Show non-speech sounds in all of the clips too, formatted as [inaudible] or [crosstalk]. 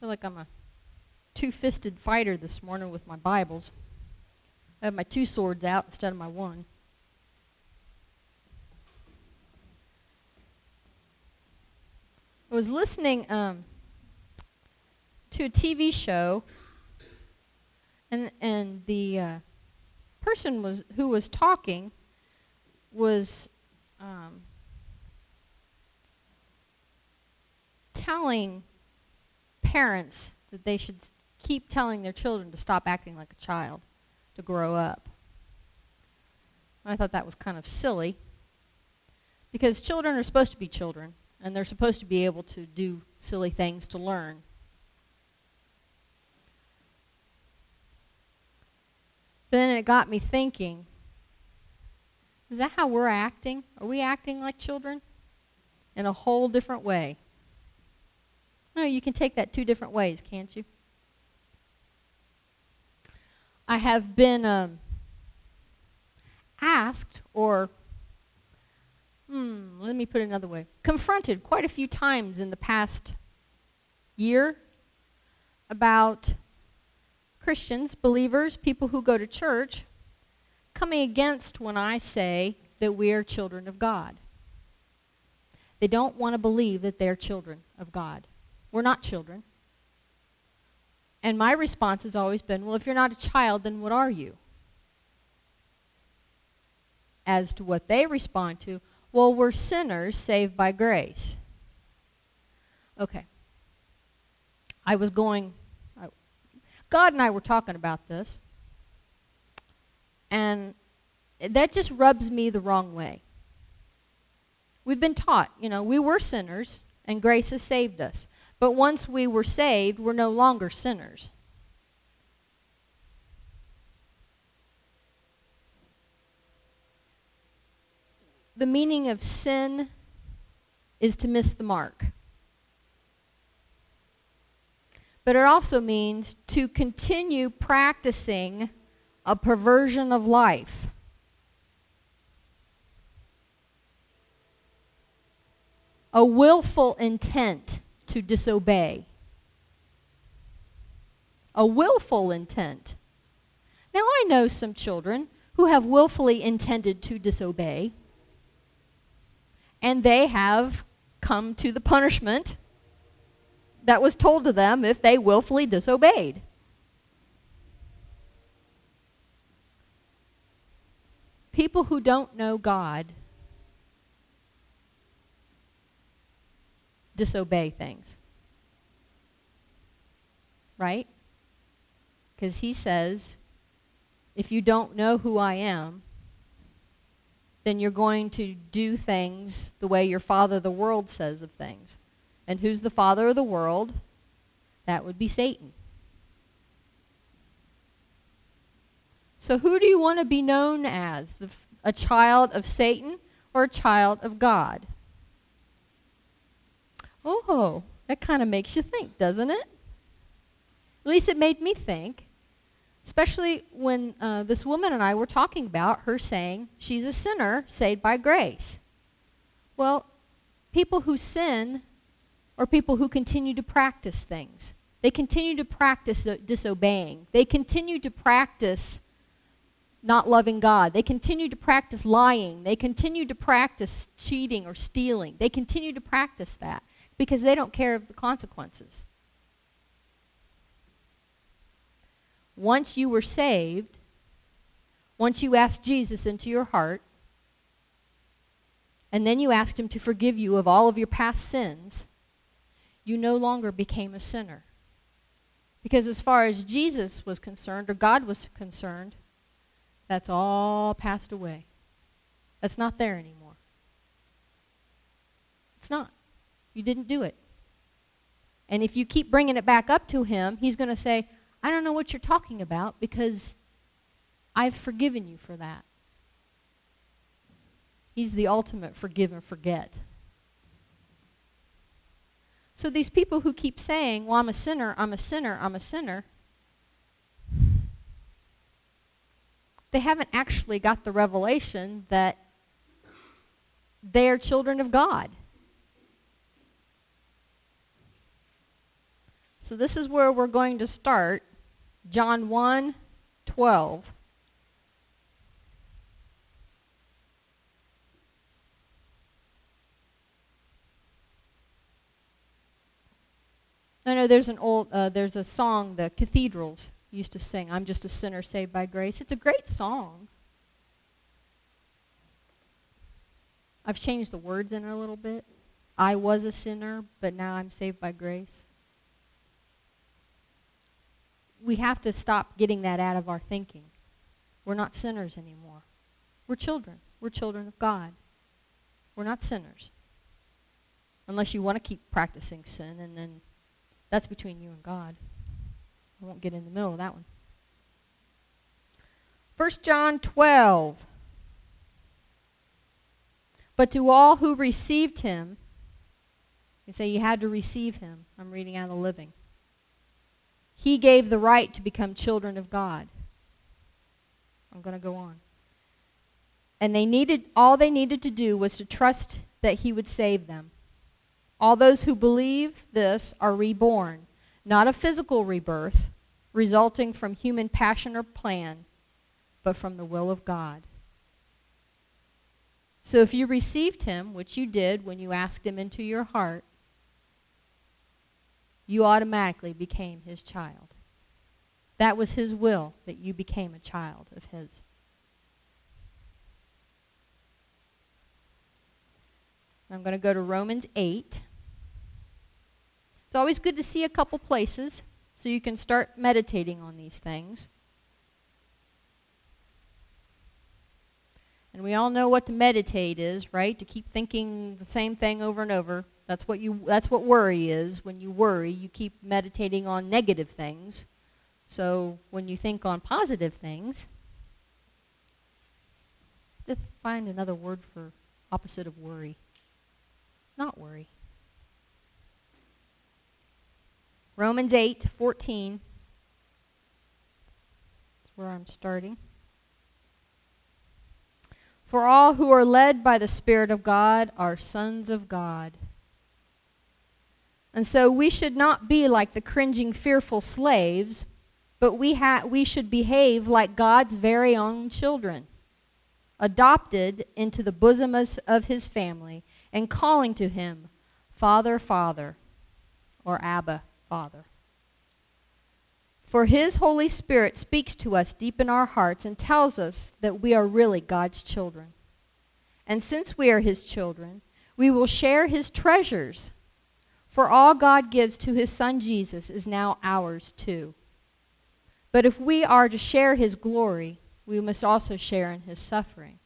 feel like I'm a two-fisted fighter this morning with my Bibles. I have my two swords out instead of my one. I was listening um, to a TV show, and and the uh, person was who was talking was um, telling parents that they should keep telling their children to stop acting like a child, to grow up. I thought that was kind of silly because children are supposed to be children and they're supposed to be able to do silly things to learn. Then it got me thinking, is that how we're acting? Are we acting like children? In a whole different way. No, you can take that two different ways, can't you? I have been um, asked or hmm, let me put it another way, confronted quite a few times in the past year about Christians, believers, people who go to church, coming against when I say that we are children of God. They don't want to believe that they're children of God. We're not children. And my response has always been, well, if you're not a child, then what are you? As to what they respond to, well, we're sinners saved by grace. Okay. I was going, I, God and I were talking about this. And that just rubs me the wrong way. We've been taught, you know, we were sinners and grace has saved us. But once we were saved, we're no longer sinners. the meaning of sin is to miss the mark. But it also means to continue practicing a perversion of life. A willful intent to disobey. A willful intent. Now I know some children who have willfully intended to disobey and they have come to the punishment that was told to them if they willfully disobeyed. People who don't know God disobey things. Right? Because he says, if you don't know who I am, then you're going to do things the way your father the world says of things. And who's the father of the world? That would be Satan. So who do you want to be known as? A child of Satan or a child of God? Oh, that kind of makes you think, doesn't it? At least it made me think. Especially when uh, this woman and I were talking about her saying she's a sinner saved by grace. Well, people who sin are people who continue to practice things. They continue to practice disobeying. They continue to practice not loving God. They continue to practice lying. They continue to practice cheating or stealing. They continue to practice that because they don't care of the consequences. once you were saved, once you asked Jesus into your heart, and then you asked him to forgive you of all of your past sins, you no longer became a sinner. Because as far as Jesus was concerned, or God was concerned, that's all passed away. That's not there anymore. It's not. You didn't do it. And if you keep bringing it back up to him, he's going to say, I don't know what you're talking about because I've forgiven you for that. He's the ultimate forgive and forget. So these people who keep saying, well, I'm a sinner, I'm a sinner, I'm a sinner, they haven't actually got the revelation that they are children of God. So this is where we're going to start. John 1, 12. I know there's an old, uh, there's a song the cathedrals used to sing, I'm just a sinner saved by grace. It's a great song. I've changed the words in it a little bit. I was a sinner, but now I'm saved by grace. We have to stop getting that out of our thinking. We're not sinners anymore. We're children. We're children of God. We're not sinners. Unless you want to keep practicing sin, and then that's between you and God. I won't get in the middle of that one. 1 John 12. But to all who received him, you say you had to receive him. I'm reading out of the living. He gave the right to become children of God. I'm going to go on. And they needed all they needed to do was to trust that he would save them. All those who believe this are reborn, not a physical rebirth resulting from human passion or plan, but from the will of God. So if you received him, which you did when you asked him into your heart, you automatically became his child. That was his will, that you became a child of his. I'm going to go to Romans 8. It's always good to see a couple places so you can start meditating on these things. And we all know what to meditate is, right? To keep thinking the same thing over and over. That's what you that's what worry is. When you worry, you keep meditating on negative things. So when you think on positive things, just find another word for opposite of worry. Not worry. Romans 8, 14. That's where I'm starting. For all who are led by the Spirit of God are sons of God. And so we should not be like the cringing, fearful slaves, but we, ha- we should behave like God's very own children, adopted into the bosom of, of his family, and calling to him, Father, Father, or Abba, Father. For his Holy Spirit speaks to us deep in our hearts and tells us that we are really God's children. And since we are his children, we will share his treasures. For all God gives to his son Jesus is now ours too. But if we are to share his glory, we must also share in his suffering.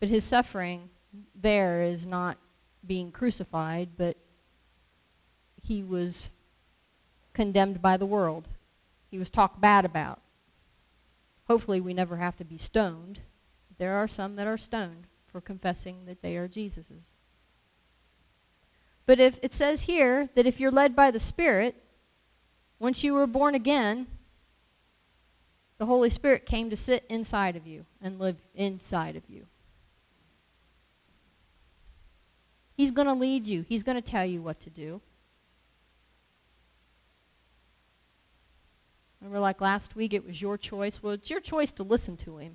But his suffering there is not being crucified, but he was condemned by the world. He was talked bad about. Hopefully we never have to be stoned. There are some that are stoned for confessing that they are Jesus's. But if it says here that if you're led by the Spirit, once you were born again, the Holy Spirit came to sit inside of you and live inside of you. He's going to lead you. He's going to tell you what to do. Remember like last week it was your choice? Well, it's your choice to listen to him.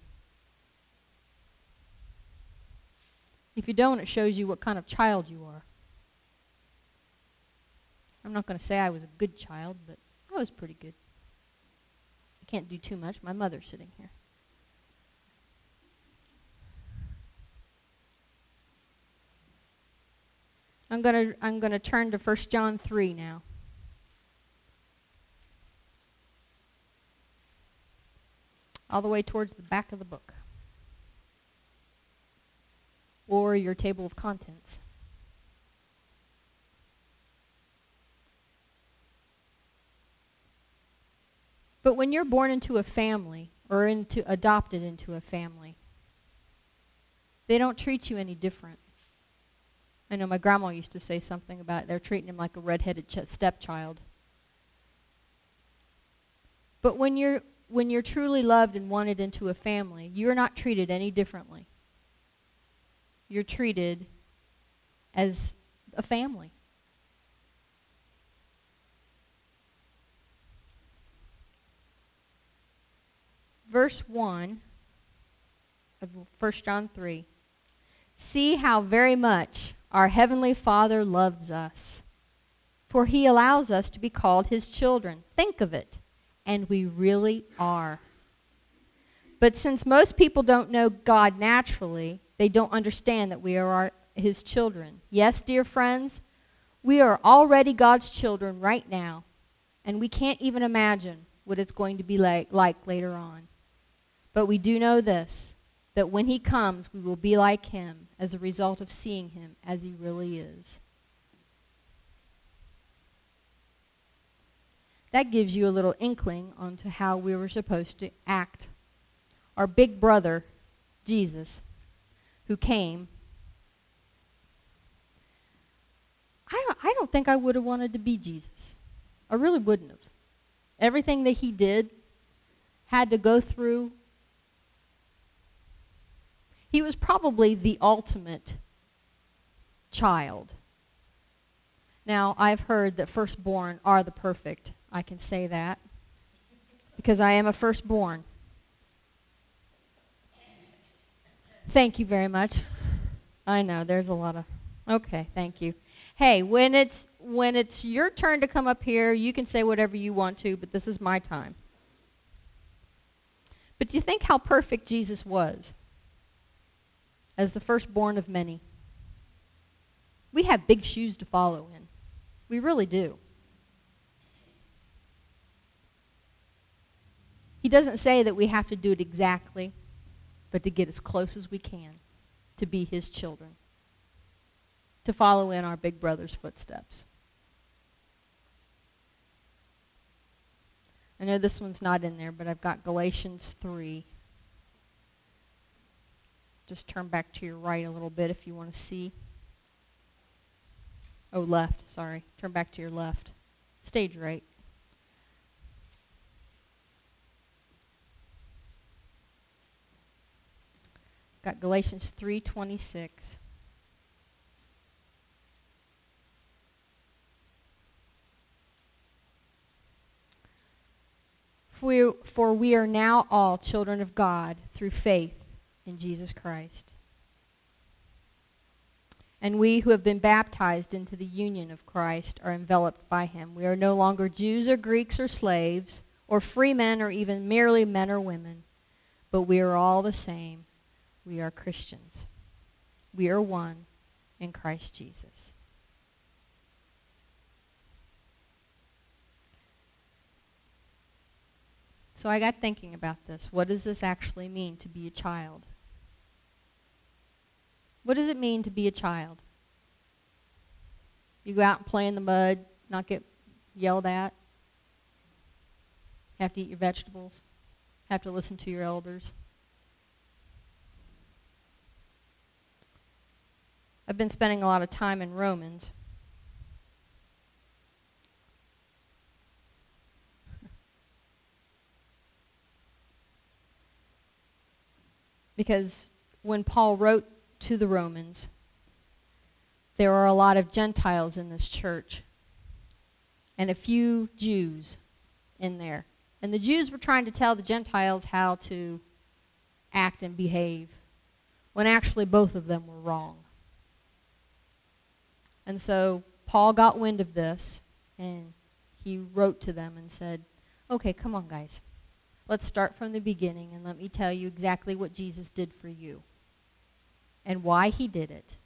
If you don't, it shows you what kind of child you are. I'm not going to say I was a good child, but I was pretty good. I can't do too much. My mother's sitting here. I'm going to I'm going to turn to 1 John 3 now. All the way towards the back of the book or your table of contents. But when you're born into a family or into adopted into a family, they don't treat you any different. I know my grandma used to say something about it. they're treating him like a redheaded ch- stepchild. But when you're when you're truly loved and wanted into a family, you're not treated any differently. You're treated as a family. Verse 1 of 1 John 3. See how very much our Heavenly Father loves us, for he allows us to be called his children. Think of it. And we really are. But since most people don't know God naturally, they don't understand that we are our, his children. Yes, dear friends, we are already God's children right now, and we can't even imagine what it's going to be like, like later on. But we do know this, that when he comes, we will be like him as a result of seeing him as he really is. That gives you a little inkling onto how we were supposed to act. Our big brother, Jesus, who came I don't, I don't think I would have wanted to be Jesus. I really wouldn't have. Everything that he did, had to go through, he was probably the ultimate child. Now, I've heard that firstborn are the perfect. I can say that because I am a firstborn. Thank you very much. I know, there's a lot of... Okay, thank you hey, when it's when it's your turn to come up here, you can say whatever you want to, but this is my time. But do you think how perfect Jesus was as the firstborn of many? We have big shoes to follow in. We really do. He doesn't say that we have to do it exactly, but to get as close as we can to be his children to follow in our big brother's footsteps. I know this one's not in there, but I've got Galatians 3. Just turn back to your right a little bit if you want to see. Oh, left, sorry. Turn back to your left. Stage right. Got Galatians 3:26. For we, for we are now all children of God through faith in Jesus Christ. And we who have been baptized into the union of Christ are enveloped by him. We are no longer Jews or Greeks or slaves or free men or even merely men or women, but we are all the same. We are Christians. We are one in Christ Jesus. So I got thinking about this. What does this actually mean to be a child? What does it mean to be a child? You go out and play in the mud, not get yelled at, have to eat your vegetables, have to listen to your elders. I've been spending a lot of time in Romans. [laughs] Because when Paul wrote to the Romans, there are a lot of Gentiles in this church and a few Jews in there. And the Jews were trying to tell the Gentiles how to act and behave when actually both of them were wrong. And so Paul got wind of this and he wrote to them and said, okay, come on guys. Let's start from the beginning and let me tell you exactly what Jesus did for you and why he did it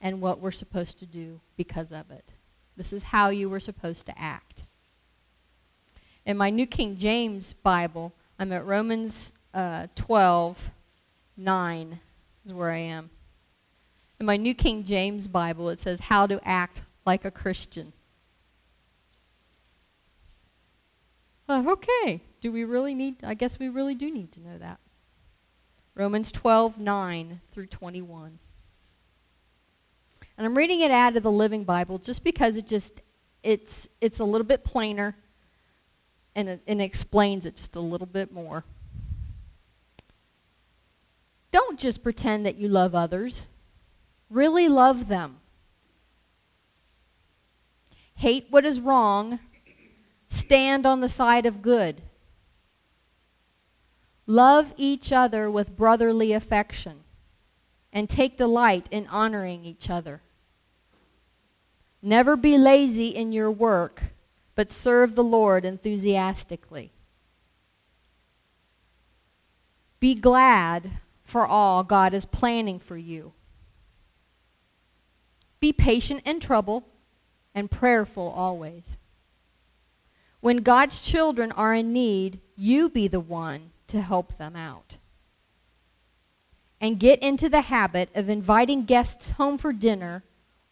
and what we're supposed to do because of it. This is how you were supposed to act. In my New King James Bible, I'm at Romans uh, 12, 9 is where I am. In my New King James Bible, it says how to act like a Christian. Uh, okay, do we really need, I guess we really do need to know that. Romans 12, 9 through 21. And I'm reading it out of the Living Bible just because it just, it's, it's a little bit plainer and it, and it explains it just a little bit more. Don't just pretend that you love others. Really love them. Hate what is wrong. Stand on the side of good. Love each other with brotherly affection and take delight in honoring each other. Never be lazy in your work, but serve the Lord enthusiastically. Be glad for all God is planning for you. Be patient in trouble and prayerful always. When God's children are in need, you be the one to help them out. And get into the habit of inviting guests home for dinner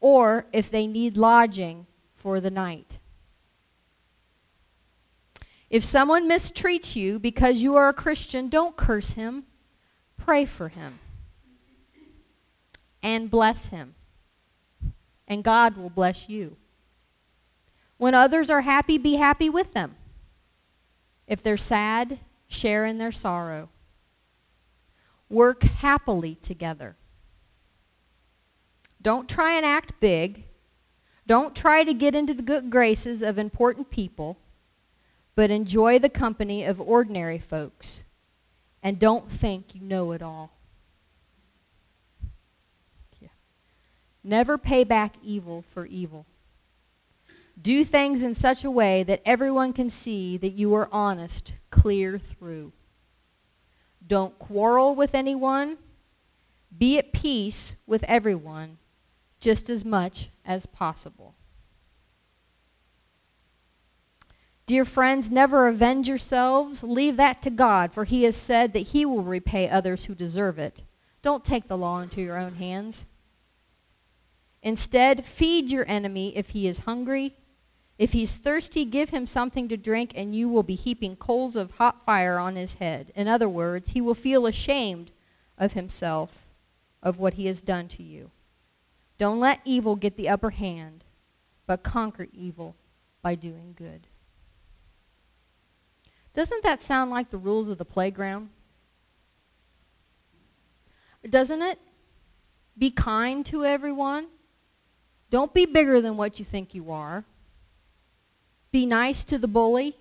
or if they need lodging for the night. If someone mistreats you because you are a Christian, don't curse him. Pray for him. And bless him. And God will bless you. When others are happy, be happy with them. If they're sad, share in their sorrow. Work happily together. Don't try and act big. Don't try to get into the good graces of important people, but enjoy the company of ordinary folks. And don't think you know it all. Yeah. Never pay back evil for evil. Do things in such a way that everyone can see that you are honest clear through. Don't quarrel with anyone. Be at peace with everyone just as much as possible. Dear friends, never avenge yourselves. Leave that to God, for he has said that he will repay others who deserve it. Don't take the law into your own hands. Instead, feed your enemy if he is hungry if he's thirsty, give him something to drink, and you will be heaping coals of hot fire on his head. In other words, he will feel ashamed of himself, of what he has done to you. Don't let evil get the upper hand, but conquer evil by doing good. Doesn't that sound like the rules of the playground? Doesn't it? Be kind to everyone. Don't be bigger than what you think you are. Be nice to the bully.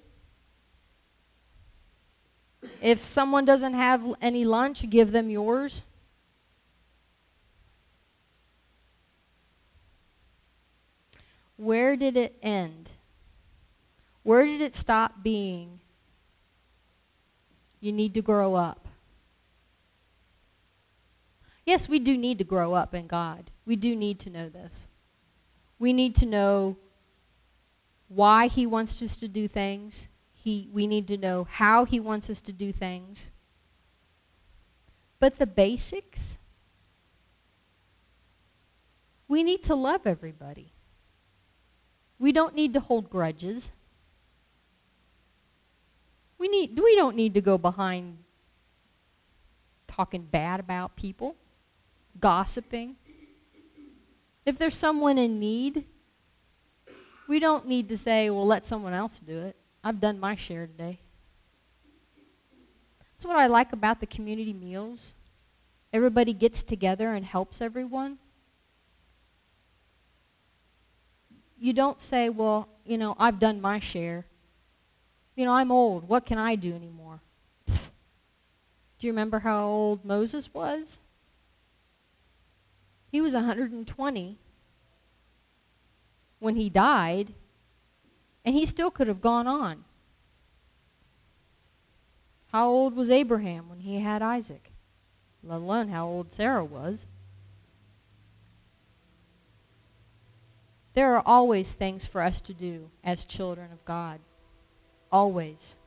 If someone doesn't have any lunch, give them yours. Where did it end? Where did it stop being? You need to grow up. Yes, we do need to grow up in God. We do need to know this. We need to know why he wants us to do things. He, we need to know how he wants us to do things. But the basics, we need to love everybody. We don't need to hold grudges. We, need, we don't need to go behind talking bad about people, gossiping. If there's someone in need, we don't need to say, well, let someone else do it. I've done my share today. That's what I like about the community meals. Everybody gets together and helps everyone. You don't say, well, you know, I've done my share. You know, I'm old. What can I do anymore? [laughs] do you remember how old Moses was? He was 120 when he died, and he still could have gone on. How old was Abraham when he had Isaac? Let alone how old Sarah was. There are always things for us to do as children of God. Always.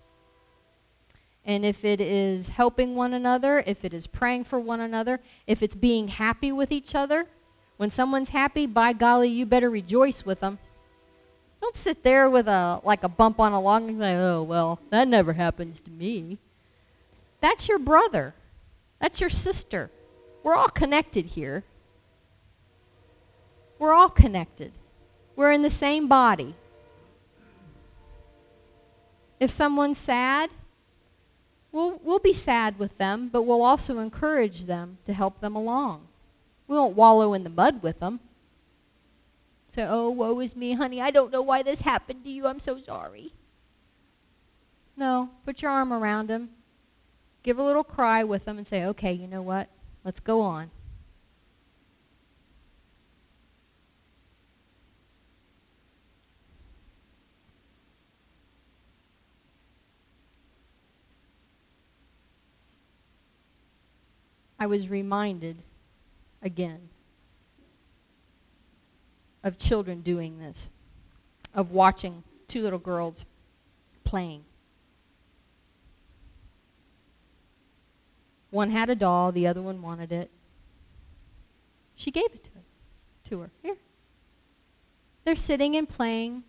And if it is helping one another, if it is praying for one another, if it's being happy with each other, when someone's happy, by golly, you better rejoice with them. Don't sit there with a like a bump on a log and say, oh, well, that never happens to me. That's your brother. That's your sister. We're all connected here. We're all connected. We're in the same body. If someone's sad, we'll, we'll be sad with them, but we'll also encourage them to help them along. We won't wallow in the mud with them. Say, oh, woe is me, honey. I don't know why this happened to you. I'm so sorry. No, put your arm around them. give a little cry with them and say, okay, you know what? Let's go on. I was reminded again of children doing this, of watching two little girls playing. One had a doll, the other one wanted it. She gave it to him, to her. Here. They're sitting and playing.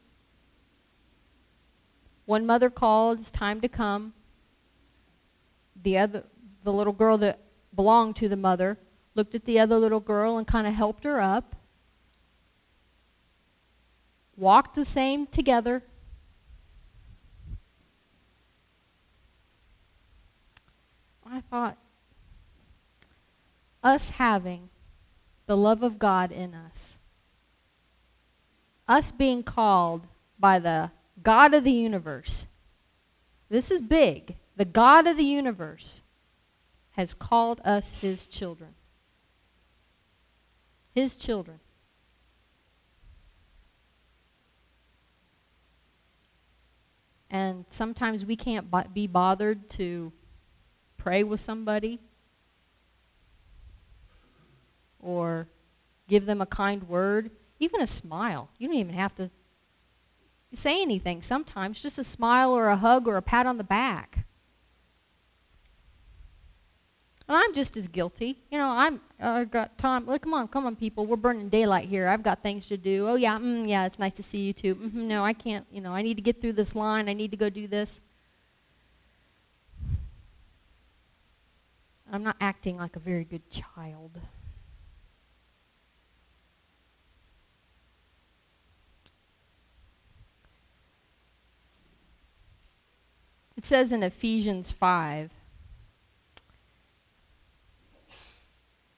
One mother called, it's time to come. The other the little girl that belonged to the mother looked at the other little girl and kind of helped her up. Walked the same together. I thought, us having the love of God in us, us being called by the God of the universe, this is big, the God of the universe has called us his children. His children. And sometimes we can't be bothered to pray with somebody or give them a kind word, even a smile. You don't even have to say anything sometimes, just a smile or a hug or a pat on the back. And I'm just as guilty. You know, I'm I got time. Look, come on, come on, people. We're burning daylight here. I've got things to do. Oh yeah, mm, yeah. It's nice to see you too. Mm-hmm, no, I can't. You know, I need to get through this line. I need to go do this. I'm not acting like a very good child. It says in Ephesians 5,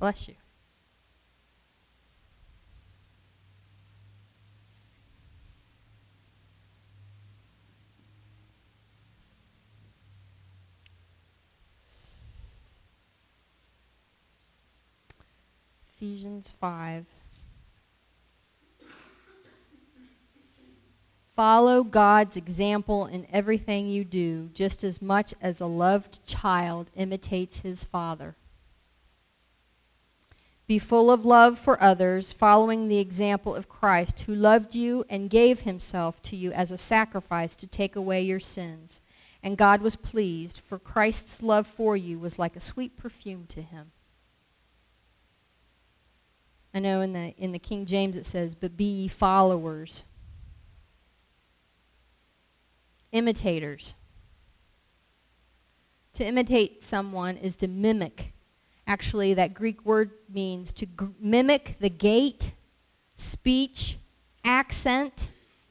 bless you. Ephesians 5. Follow God's example in everything you do, just as much as a loved child imitates his father. Be full of love for others, following the example of Christ, who loved you and gave himself to you as a sacrifice to take away your sins. And God was pleased, for Christ's love for you was like a sweet perfume to him. I know in the, in the King James it says, but be ye followers. Imitators. To imitate someone is to mimic. Actually, that Greek word means to mimic the gait, speech, accent,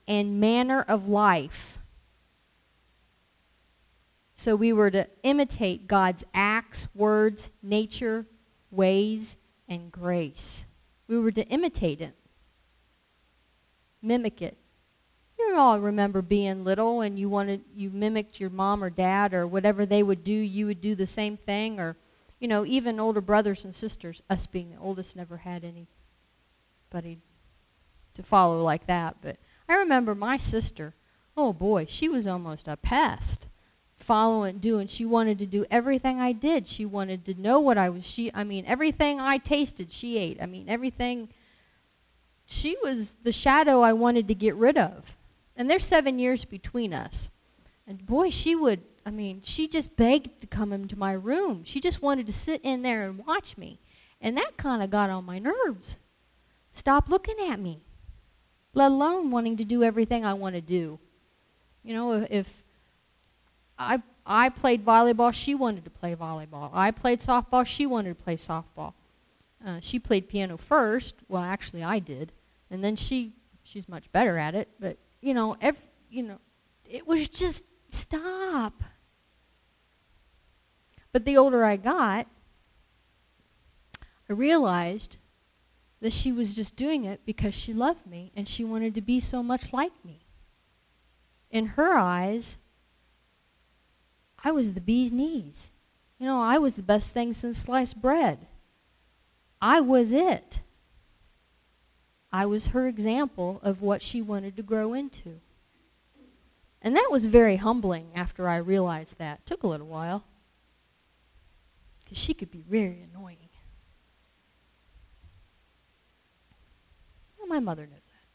and manner of life. So we were to imitate God's acts, words, nature, ways, and grace. We were to imitate it, mimic it. You all remember being little and you wanted you mimicked your mom or dad or whatever they would do, you would do the same thing or you know, even older brothers and sisters, us being the oldest never had anybody to follow like that, but I remember my sister, oh boy, she was almost a pest following, doing. She wanted to do everything I did. She wanted to know what I was. She, I mean, everything I tasted, she ate. I mean, everything. She was the shadow I wanted to get rid of. And there's seven years between us. And boy, she would, I mean, she just begged to come into my room. She just wanted to sit in there and watch me. And that kind of got on my nerves. Stop looking at me. Let alone wanting to do everything I want to do. You know, if, I, I played volleyball. She wanted to play volleyball. I played softball. She wanted to play softball. Uh, she played piano first. Well, actually, I did. And then she, she's much better at it. But, you know, every, you know, it was just, stop. But the older I got, I realized that she was just doing it because she loved me and she wanted to be so much like me. In her eyes, I was the bee's knees. You know, I was the best thing since sliced bread. I was it. I was her example of what she wanted to grow into. And that was very humbling after I realized that. Took a little while. Because she could be very annoying. Well, my mother knows that.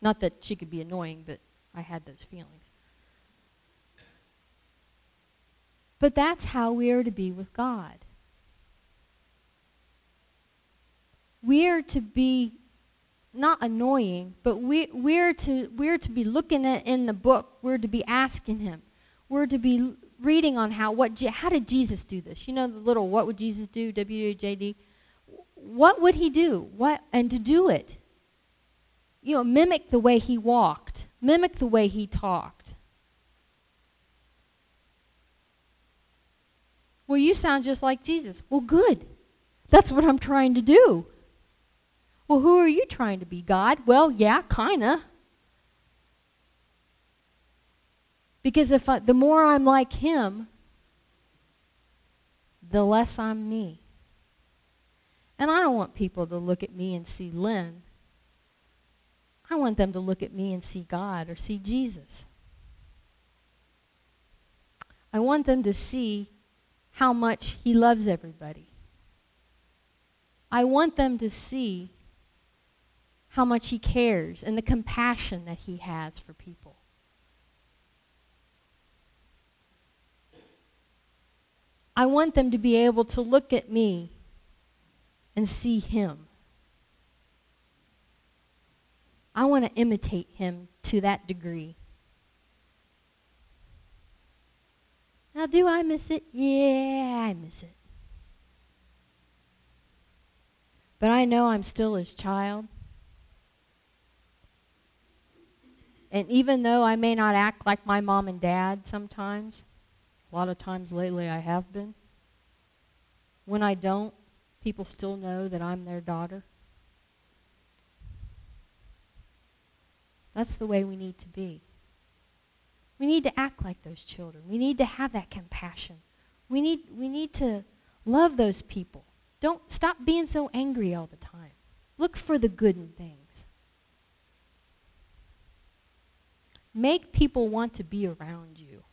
Not that she could be annoying, but I had those feelings. But that's how we are to be with God. We are to be not annoying, but we, we're, to, we're to be looking at in the book. We're to be asking him. We're to be reading on how, what, how did Jesus do this? You know the little what would Jesus do, WJD. What would he do? What, and to do it. You know, mimic the way he walked. Mimic the way he talked. Well, you sound just like Jesus. Well, good. That's what I'm trying to do. Well, who are you trying to be, God? Well, yeah, kind of. Because if I, the more I'm like him, the less I'm me. And I don't want people to look at me and see Lynn. I want them to look at me and see God or see Jesus. I want them to see how much he loves everybody. I want them to see how much he cares and the compassion that he has for people. I want them to be able to look at me and see him. I want to imitate him to that degree. Now, do I miss it? Yeah, I miss it. But I know I'm still his child. And even though I may not act like my mom and dad sometimes, a lot of times lately I have been, when I don't, people still know that I'm their daughter. That's the way we need to be. We need to act like those children. We need to have that compassion. We need, we need to love those people. Don't stop being so angry all the time. Look for the good in things. Make people want to be around you.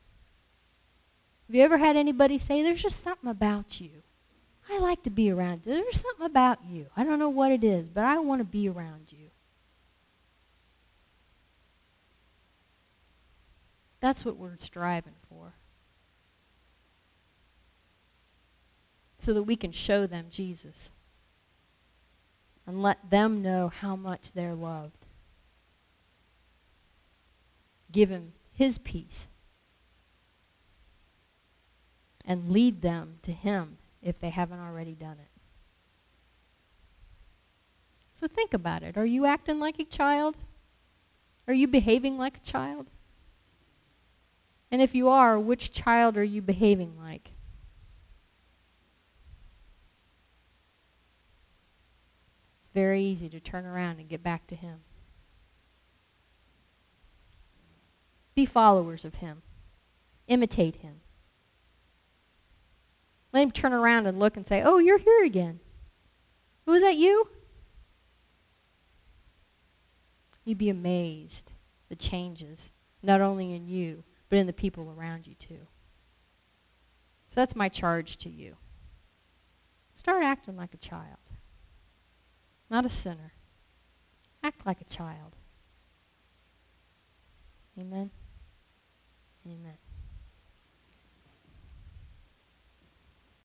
Have you ever had anybody say, there's just something about you? I like to be around you. There's something about you. I don't know what it is, but I want to be around you. That's what we're striving for. So that we can show them Jesus and let them know how much they're loved give him his peace and lead them to him if they haven't already done it. So think about it. Are you acting like a child? Are you behaving like a child? And if you are, which child are you behaving like? It's very easy to turn around and get back to him. Be followers of him. Imitate him. Let him turn around and look and say, oh, you're here again. Who is that you? You'd be amazed the changes, not only in you, but in the people around you too. So that's my charge to you. Start acting like a child, not a sinner. Act like a child. Amen. Amen.